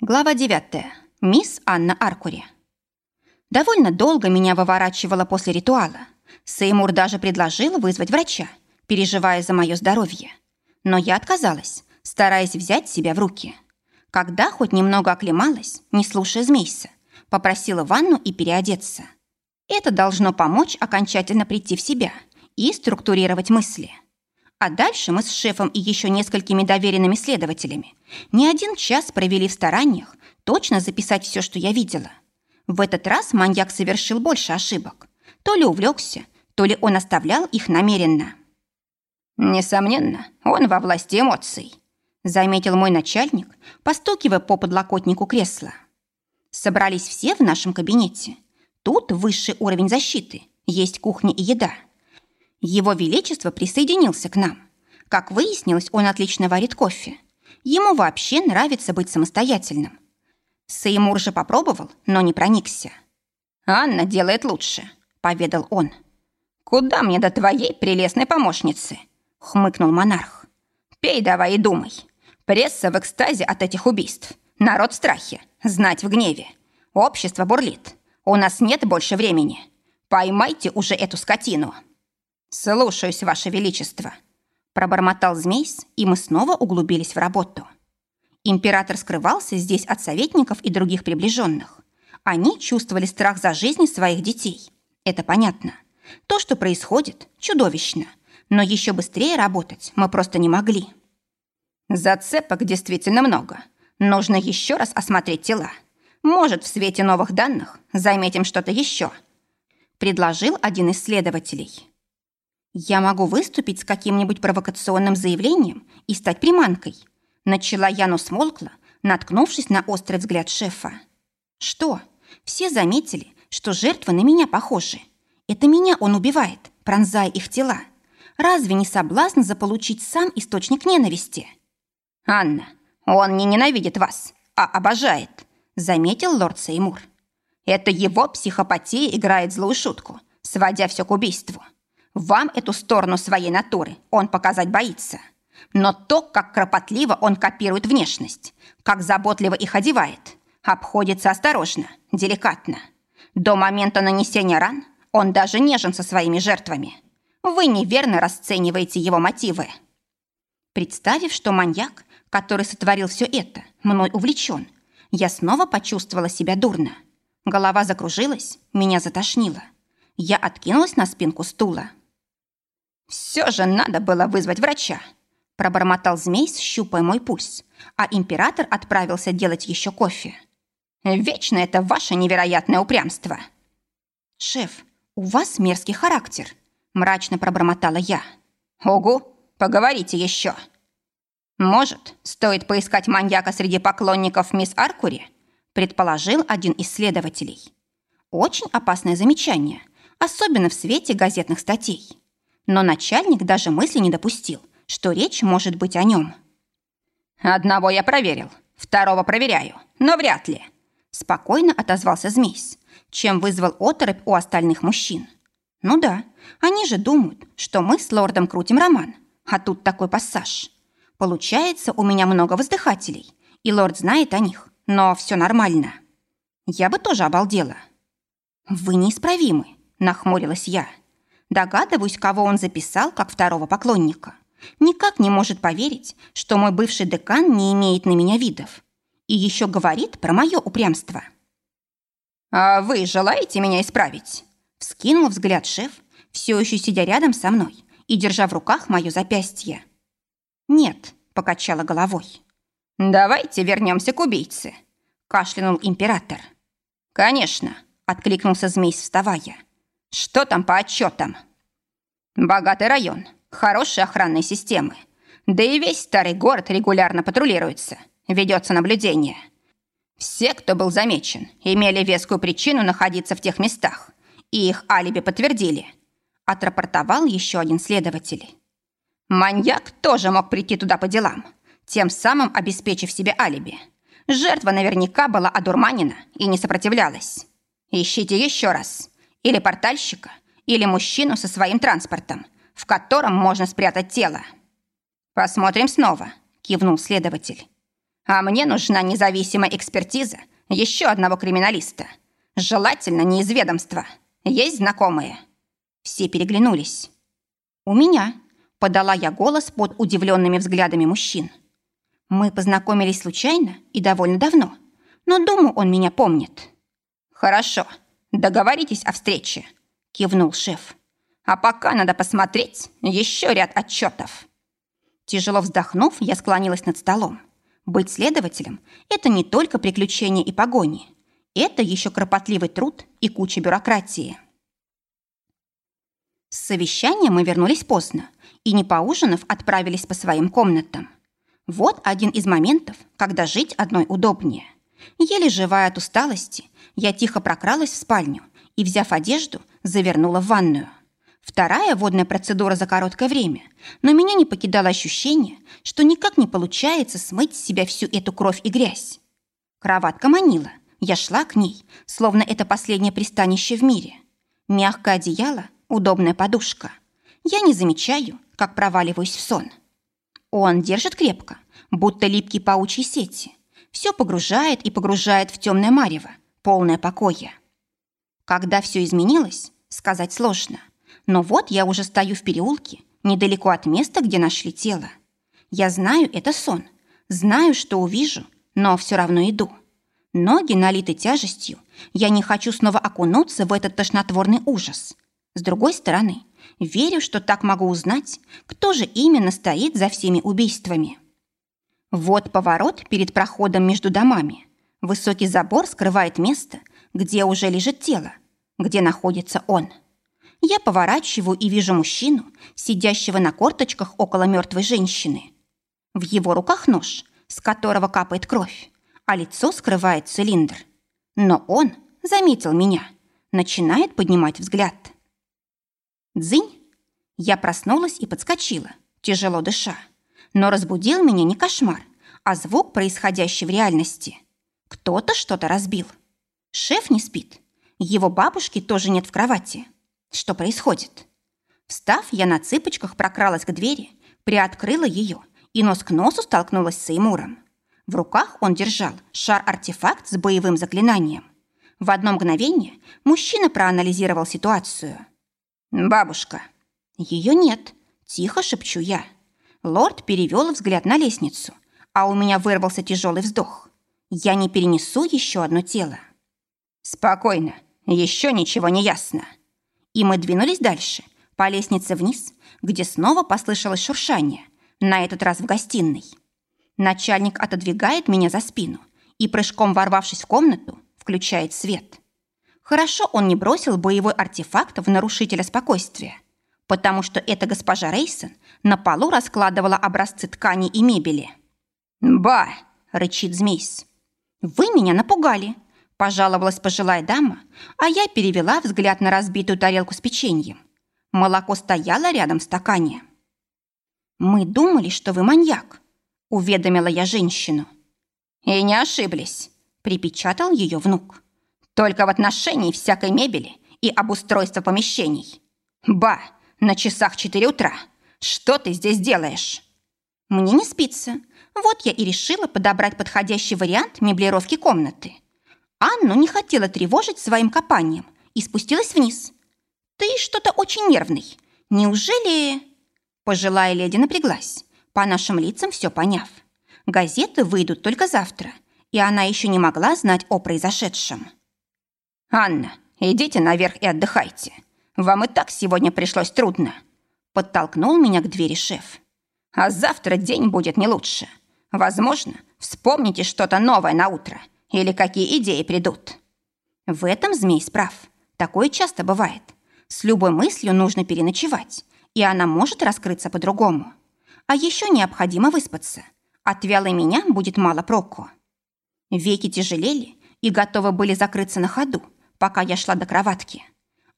Глава 9. Мисс Анна Аркури. Довольно долго меня выворачивало после ритуала. Сеймур даже предложил вызвать врача, переживая за мое здоровье. Но я отказалась, стараясь взять себя в руки. Когда хоть немного оклемалась, не слушая змейса, попросила ванну и переодеться. Это должно помочь окончательно прийти в себя и структурировать мысли. А дальше мы с шефом и еще несколькими доверенными следователями не один час провели в стараниях точно записать все, что я видела. В этот раз маньяк совершил больше ошибок. То ли увлекся, то ли он оставлял их намеренно. «Несомненно, он во власти эмоций», заметил мой начальник, постукивая по подлокотнику кресла. Собрались все в нашем кабинете. Тут высший уровень защиты, есть кухня и еда. Его Величество присоединился к нам. Как выяснилось, он отлично варит кофе. Ему вообще нравится быть самостоятельным. Сеймур же попробовал, но не проникся. «Анна делает лучше», — поведал он. «Куда мне до твоей прелестной помощницы?» — хмыкнул монарх. «Пей давай и думай. Пресса в экстазе от этих убийств. Народ в страхе, знать в гневе. Общество бурлит. У нас нет больше времени. Поймайте уже эту скотину». «Слушаюсь, Ваше Величество», — пробормотал Змейс, и мы снова углубились в работу. Император скрывался здесь от советников и других приближенных. Они чувствовали страх за жизни своих детей. Это понятно. То, что происходит, чудовищно. Но еще быстрее работать мы просто не могли. Зацепок действительно много. Нужно еще раз осмотреть тела. Может, в свете новых данных заметим что-то еще. Предложил один из следователей. Я могу выступить с каким-нибудь провокационным заявлением и стать приманкой – Начала я, но смолкла, наткнувшись на острый взгляд шефа. Что? Все заметили, что жертвы на меня похожи. Это меня он убивает, пронзая их тела. Разве не соблазн заполучить сам источник ненависти? «Анна, он не ненавидит вас, а обожает», заметил лорд Сеймур. «Это его психопатия играет злую шутку, сводя все к убийству. Вам эту сторону своей натуры он показать боится». Но то, как кропотливо он копирует внешность, как заботливо их одевает, обходится осторожно, деликатно. До момента нанесения ран он даже нежен со своими жертвами. Вы неверно расцениваете его мотивы. Представив, что маньяк, который сотворил все это, мной увлечен, я снова почувствовала себя дурно. Голова закружилась, меня затошнило. Я откинулась на спинку стула. «Все же надо было вызвать врача», Пробормотал змей, щупая мой пульс, а император отправился делать еще кофе. «Вечно это ваше невероятное упрямство!» «Шеф, у вас мерзкий характер», – мрачно пробормотала я. «Ого, поговорите еще!» «Может, стоит поискать маньяка среди поклонников мисс Аркури?» – предположил один из следователей. Очень опасное замечание, особенно в свете газетных статей. Но начальник даже мысли не допустил – что речь может быть о нем. «Одного я проверил, второго проверяю, но вряд ли», спокойно отозвался Змейс, чем вызвал оторопь у остальных мужчин. «Ну да, они же думают, что мы с лордом крутим роман, а тут такой пассаж. Получается, у меня много воздыхателей, и лорд знает о них, но все нормально. Я бы тоже обалдела». «Вы неисправимы», — нахмурилась я. Догадываюсь, кого он записал как второго поклонника никак не может поверить, что мой бывший декан не имеет на меня видов. И еще говорит про мое упрямство. «А вы желаете меня исправить?» Вскинул взгляд шеф, все еще сидя рядом со мной и держа в руках мое запястье. «Нет», — покачала головой. «Давайте вернемся к убийце», — кашлянул император. «Конечно», — откликнулся змей, вставая. «Что там по отчетам?» «Богатый район, хорошие охранные системы. Да и весь старый город регулярно патрулируется, ведется наблюдение. Все, кто был замечен, имели вескую причину находиться в тех местах, и их алиби подтвердили. Отрапортовал еще один следователь. Маньяк тоже мог прийти туда по делам, тем самым обеспечив себе алиби. Жертва наверняка была одурманена и не сопротивлялась. Ищите еще раз. Или портальщика, или мужчину со своим транспортом, в котором можно спрятать тело. Посмотрим снова, кивнул следователь. А мне нужна независимая экспертиза еще одного криминалиста. Желательно не из ведомства. Есть знакомые?» Все переглянулись. «У меня», — подала я голос под удивленными взглядами мужчин. «Мы познакомились случайно и довольно давно, но, думаю, он меня помнит». «Хорошо, договоритесь о встрече», — кивнул шеф. «А пока надо посмотреть еще ряд отчетов». Тяжело вздохнув, я склонилась над столом. Быть следователем – это не только приключения и погони. Это еще кропотливый труд и куча бюрократии. С совещания мы вернулись поздно и, не поужинав, отправились по своим комнатам. Вот один из моментов, когда жить одной удобнее. Еле живая от усталости, я тихо прокралась в спальню и, взяв одежду, завернула в ванную. Вторая водная процедура за короткое время, но меня не покидало ощущение, что никак не получается смыть с себя всю эту кровь и грязь. Кроватка манила, я шла к ней, словно это последнее пристанище в мире. Мягкое одеяло, удобная подушка. Я не замечаю, как проваливаюсь в сон. Он держит крепко, будто липкие паучьи сети. Все погружает и погружает в темное марево, полное покоя. Когда все изменилось, сказать сложно. Но вот я уже стою в переулке, недалеко от места, где нашли тело. Я знаю, это сон. Знаю, что увижу, но все равно иду. Ноги налиты тяжестью. Я не хочу снова окунуться в этот тошнотворный ужас. С другой стороны, верю, что так могу узнать, кто же именно стоит за всеми убийствами. Вот поворот перед проходом между домами. Высокий забор скрывает место, где уже лежит тело, где находится он. Я поворачиваю и вижу мужчину, сидящего на корточках около мертвой женщины. В его руках нож, с которого капает кровь, а лицо скрывает цилиндр. Но он заметил меня, начинает поднимать взгляд. Дзынь! Я проснулась и подскочила, тяжело дыша. Но разбудил меня не кошмар, а звук, происходящий в реальности. Кто-то что-то разбил. Шеф не спит. Его бабушки тоже нет в кровати. Что происходит? Встав, я на цыпочках прокралась к двери, приоткрыла ее и нос к носу столкнулась с Эймуром. В руках он держал шар-артефакт с боевым заклинанием. В одно мгновение мужчина проанализировал ситуацию – «Бабушка». «Ее нет», – тихо шепчу я. Лорд перевел взгляд на лестницу, а у меня вырвался тяжелый вздох. Я не перенесу еще одно тело. «Спокойно, еще ничего не ясно». И мы двинулись дальше, по лестнице вниз, где снова послышалось шуршание, на этот раз в гостиной. Начальник отодвигает меня за спину и, прыжком ворвавшись в комнату, включает свет. Хорошо он не бросил боевой артефакт в нарушителя спокойствия, потому что эта госпожа Рейсон на полу раскладывала образцы ткани и мебели. «Ба!» – рычит змейс. «Вы меня напугали!» – пожаловалась пожилая дама, а я перевела взгляд на разбитую тарелку с печеньем. Молоко стояло рядом в стакане. «Мы думали, что вы маньяк», – уведомила я женщину. «И не ошиблись», – припечатал ее внук. Только в отношении всякой мебели и обустройства помещений. Ба, на часах 4 утра. Что ты здесь делаешь? Мне не спится. Вот я и решила подобрать подходящий вариант меблировки комнаты. Анну не хотела тревожить своим копанием и спустилась вниз. Ты что-то очень нервный. Неужели... Пожилая леди напряглась, по нашим лицам все поняв. Газеты выйдут только завтра, и она еще не могла знать о произошедшем. «Анна, идите наверх и отдыхайте. Вам и так сегодня пришлось трудно», – подтолкнул меня к двери шеф. «А завтра день будет не лучше. Возможно, вспомните что-то новое на утро или какие идеи придут». В этом змей справ. Такое часто бывает. С любой мыслью нужно переночевать, и она может раскрыться по-другому. А еще необходимо выспаться. От вялой меня будет мало проку. Веки тяжелели и готовы были закрыться на ходу, пока я шла до кроватки.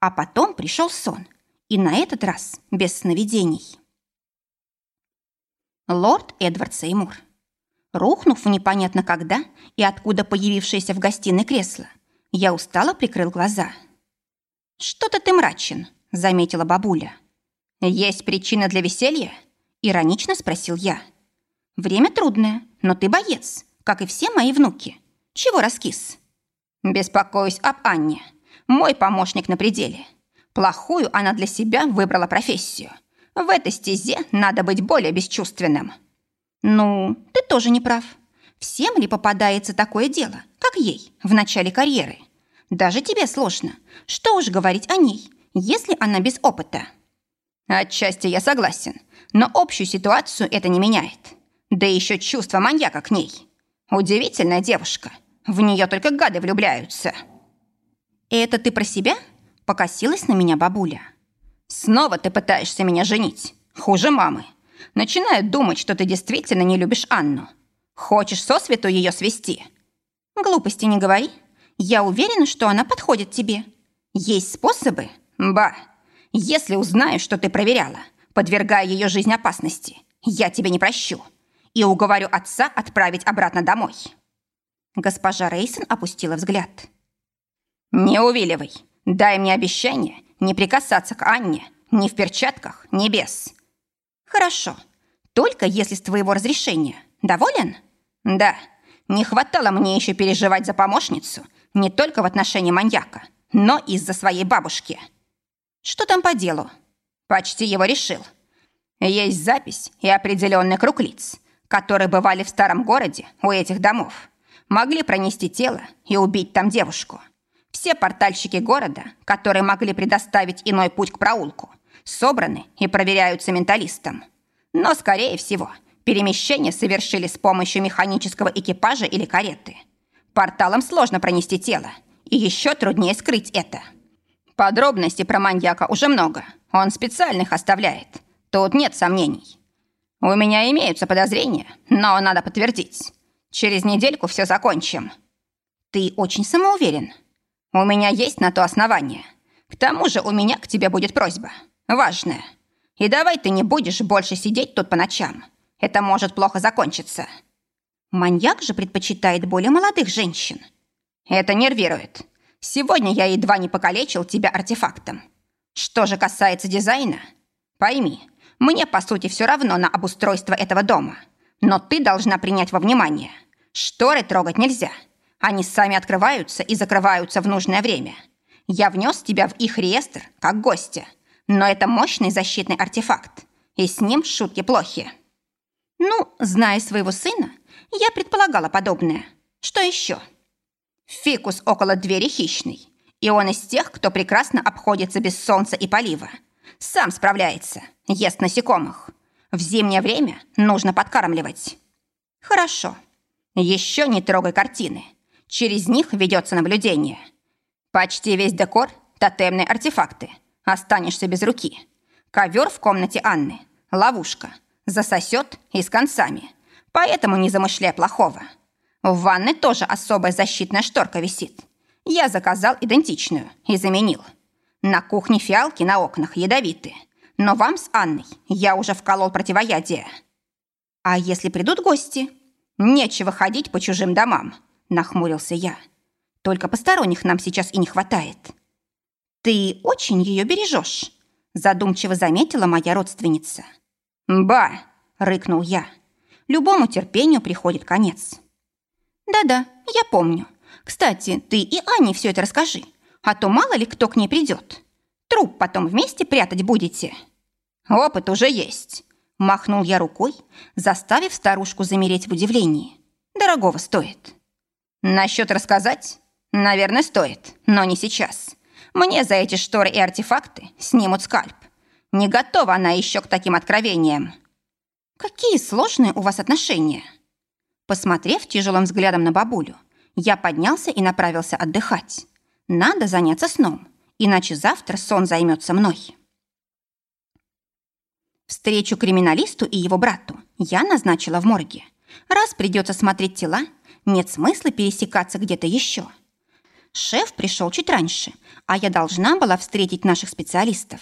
А потом пришел сон, и на этот раз без сновидений. Лорд Эдвард Сеймур. Рухнув непонятно когда и откуда появившееся в гостиной кресло, я устало прикрыл глаза. «Что-то ты мрачен», — заметила бабуля. «Есть причина для веселья?» — иронично спросил я. «Время трудное, но ты боец. как и все мои внуки. Чего раскис? Беспокоюсь об Анне. Мой помощник на пределе. Плохую она для себя выбрала профессию. В этой стезе надо быть более бесчувственным. Ну, ты тоже не прав. Всем ли попадается такое дело, как ей, в начале карьеры? Даже тебе сложно. Что уж говорить о ней, если она без опыта? Отчасти я согласен, но общую ситуацию это не меняет. Да еще чувство маньяка к ней. Удивительная девушка. В нее только гады влюбляются. Это ты про себя? Покосилась на меня бабуля. Снова ты пытаешься меня женить. Хуже мамы. Начинаю думать, что ты действительно не любишь Анну. Хочешь сосвету ее свести? Глупости не говори. Я уверена, что она подходит тебе. Есть способы? Ба, если узнаю, что ты проверяла, подвергая ее жизнь опасности, я тебе не прощу и уговорю отца отправить обратно домой. Госпожа Рейсон опустила взгляд. Не увиливай. Дай мне обещание не прикасаться к Анне ни в перчатках, ни без. Хорошо. Только если с твоего разрешения. Доволен? Да. Не хватало мне еще переживать за помощницу не только в отношении маньяка, но и из-за своей бабушки. Что там по делу? Почти его решил. Есть запись и определенный круг лиц, которые бывали в старом городе у этих домов. Могли пронести тело и убить там девушку. Все портальщики города, которые могли предоставить иной путь к проулку, собраны и проверяются менталистом. Но, скорее всего, перемещение совершили с помощью механического экипажа или кареты – Порталом сложно пронести тело, и еще труднее скрыть это. Подробностей про маньяка уже много. Он специально их оставляет. Тут нет сомнений. У меня имеются подозрения, но надо подтвердить. Через недельку все закончим. Ты очень самоуверен. У меня есть на то основание. К тому же у меня к тебе будет просьба. Важная. И давай ты не будешь больше сидеть тут по ночам. Это может плохо закончиться. Маньяк же предпочитает более молодых женщин. Это нервирует. Сегодня я едва не покалечил тебя артефактом. Что же касается дизайна, пойми, мне, по сути, все равно на обустройство этого дома. Но ты должна принять во внимание. Шторы трогать нельзя. Они сами открываются и закрываются в нужное время. Я внес тебя в их реестр, как гостя. Но это мощный защитный артефакт. И с ним шутки плохи. Ну, зная своего сына, я предполагала подобное. Что еще? Фикус около двери хищный. И он из тех, кто прекрасно обходится без солнца и полива. Сам справляется, ест насекомых. В зимнее время нужно подкармливать. Хорошо. Еще не трогай картины. Через них ведется наблюдение. Почти весь декор – тотемные артефакты. Останешься без руки. Ковер в комнате Анны – ловушка. Засосет и с концами – Поэтому не замышляй плохого. В ванной тоже особая защитная шторка висит. Я заказал идентичную и заменил. На кухне фиалки на окнах ядовиты. Но вам с Анной я уже вколол противоядие. А если придут гости? Нечего ходить по чужим домам, нахмурился я. Только посторонних нам сейчас и не хватает. Ты очень ее бережешь, задумчиво заметила моя родственница. Ба, рыкнул я. Любому терпению приходит конец. Да-да, я помню. Кстати, ты и Ане все это расскажи, а то мало ли кто к ней придет. Труп потом вместе прятать будете. Опыт уже есть. Махнул я рукой, заставив старушку замереть в удивлении. Дорогого стоит. Насчет рассказать? Наверное, стоит, но не сейчас. Мне за эти шторы и артефакты снимут скальп. Не готова она еще к таким откровениям. Какие сложные у вас отношения. Посмотрев тяжелым взглядом на бабулю, я поднялся и направился отдыхать. Надо заняться сном, иначе завтра сон займется мной. Встречу криминалисту и его брату я назначила в морге. Раз придется смотреть тела, нет смысла пересекаться где-то еще. Шеф пришел чуть раньше, а я должна была встретить наших специалистов.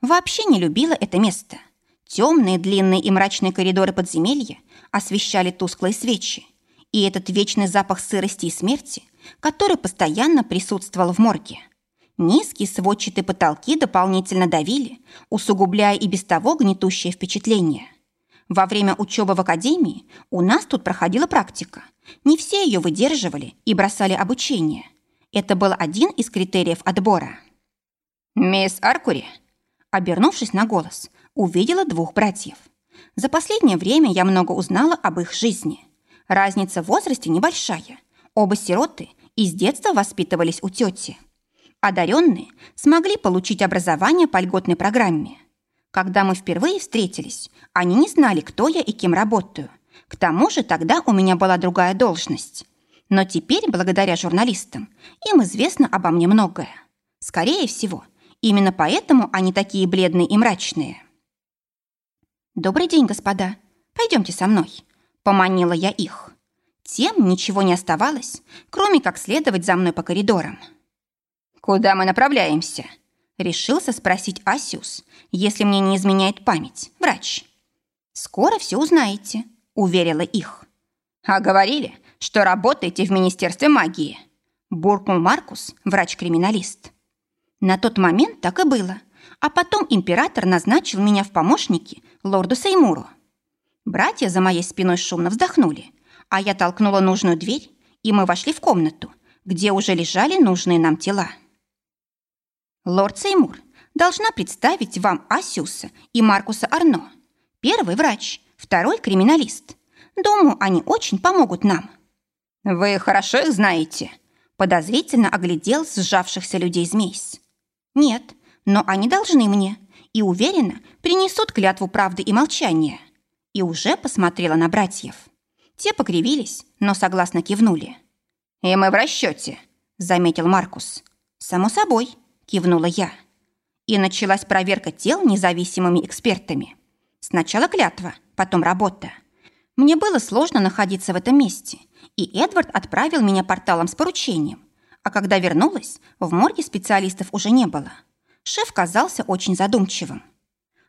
Вообще не любила это место – Темные, длинные и мрачные коридоры подземелья освещали тусклые свечи, и этот вечный запах сырости и смерти, который постоянно присутствовал в морге. Низкие сводчатые потолки дополнительно давили, усугубляя и без того гнетущее впечатление. Во время учебы в академии у нас тут проходила практика. Не все ее выдерживали и бросали обучение. Это был один из критериев отбора. «Мисс Аркури?» Обернувшись на голос, увидела двух братьев. За последнее время я много узнала об их жизни. Разница в возрасте небольшая. Оба сироты и с детства воспитывались у тети. Одаренные смогли получить образование по льготной программе. Когда мы впервые встретились, они не знали, кто я и кем работаю. К тому же тогда у меня была другая должность. Но теперь, благодаря журналистам, им известно обо мне многое. Скорее всего, именно поэтому они такие бледные и мрачные. «Добрый день, господа. Пойдемте со мной», — поманила я их. Тем ничего не оставалось, кроме как следовать за мной по коридорам. «Куда мы направляемся?» — решился спросить Асиус, если мне не изменяет память, врач. «Скоро все узнаете», — уверила их. «А говорили, что работаете в Министерстве магии», — буркнул Маркус, врач-криминалист. На тот момент так и было, а потом император назначил меня в помощники лорду Сеймуру. Братья за моей спиной шумно вздохнули — а я толкнула нужную дверь, и мы вошли в комнату, где уже лежали нужные нам тела. Лорд Сеймур, должна представить вам Асиуса и Маркуса Арно. Первый врач, второй криминалист. Думаю, они очень помогут нам. Вы хорошо их знаете? Подозрительно оглядел сжавшихся людей Змейс. Нет, но они должны мне и уверенно принесут клятву правды и молчания. И уже посмотрела на братьев. Те покривились, но согласно кивнули. «И мы в расчете», — заметил Маркус. «Само собой», — кивнула я. И началась проверка тел независимыми экспертами. Сначала клятва, потом работа. Мне было сложно находиться в этом месте, и Эдвард отправил меня порталом с поручением. А когда вернулась, в морге специалистов уже не было. Шеф казался очень задумчивым.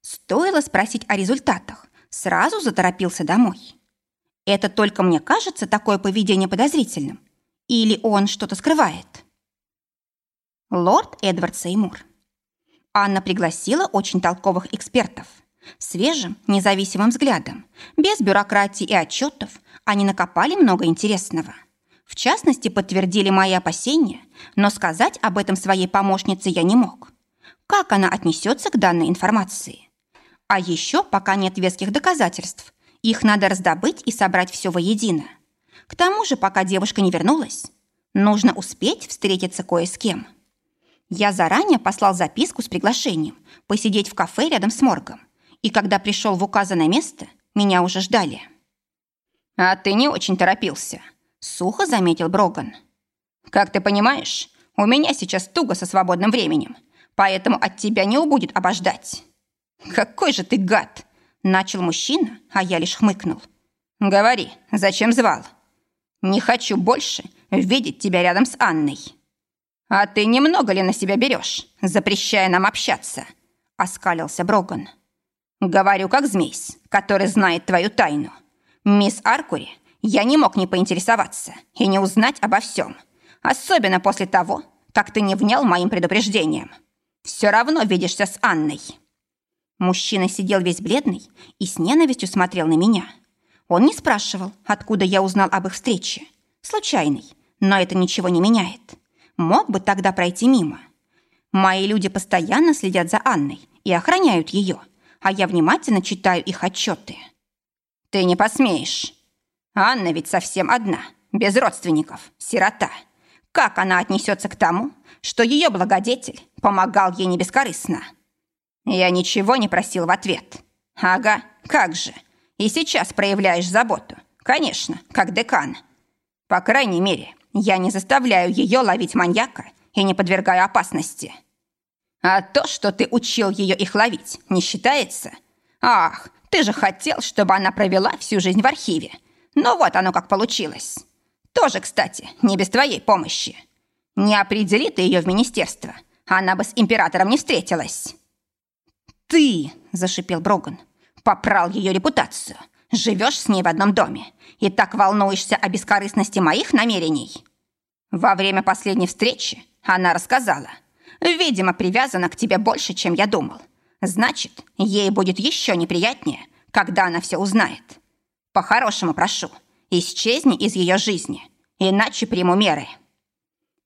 Стоило спросить о результатах, сразу заторопился домой. Это только мне кажется такое поведение подозрительным? Или он что-то скрывает? Лорд Эдвард Сеймур. Анна пригласила очень толковых экспертов. Свежим, независимым взглядом, без бюрократии и отчетов, они накопали много интересного. В частности, подтвердили мои опасения, но сказать об этом своей помощнице я не мог. Как она отнесется к данной информации? А еще пока нет веских доказательств, их надо раздобыть и собрать все воедино. К тому же, пока девушка не вернулась, нужно успеть встретиться кое с кем. Я заранее послал записку с приглашением посидеть в кафе рядом с моргом. И когда пришел в указанное место, меня уже ждали. «А ты не очень торопился», — сухо заметил Броган. «Как ты понимаешь, у меня сейчас туго со свободным временем, поэтому от тебя не убудет обождать». «Какой же ты гад!» Начал мужчина, а я лишь хмыкнул. «Говори, зачем звал?» «Не хочу больше видеть тебя рядом с Анной». «А ты немного ли на себя берешь, запрещая нам общаться?» Оскалился Броган. «Говорю, как змейс, который знает твою тайну. Мисс Аркури, я не мог не поинтересоваться и не узнать обо всем. Особенно после того, как ты не внял моим предупреждением. Все равно видишься с Анной». Мужчина сидел весь бледный и с ненавистью смотрел на меня. Он не спрашивал, откуда я узнал об их встрече. Случайный, но это ничего не меняет. Мог бы тогда пройти мимо. Мои люди постоянно следят за Анной и охраняют ее, а я внимательно читаю их отчеты. «Ты не посмеешь. Анна ведь совсем одна, без родственников, сирота. Как она отнесется к тому, что ее благодетель помогал ей не бескорыстно?» Я ничего не просил в ответ. Ага, как же. И сейчас проявляешь заботу. Конечно, как декан. По крайней мере, я не заставляю ее ловить маньяка и не подвергаю опасности. А то, что ты учил ее их ловить, не считается? Ах, ты же хотел, чтобы она провела всю жизнь в архиве. Ну вот оно как получилось. Тоже, кстати, не без твоей помощи. Не определи ты ее в министерство, она бы с императором не встретилась. «Ты!» – зашипел Броган. «Попрал ее репутацию. Живешь с ней в одном доме и так волнуешься о бескорыстности моих намерений». Во время последней встречи она рассказала. «Видимо, привязана к тебе больше, чем я думал. Значит, ей будет еще неприятнее, когда она все узнает. По-хорошему прошу, исчезни из ее жизни, иначе приму меры».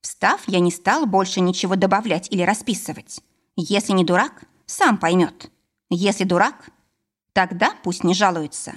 Встав, я не стал больше ничего добавлять или расписывать. Если не дурак, сам поймет. Если дурак, тогда пусть не жалуется.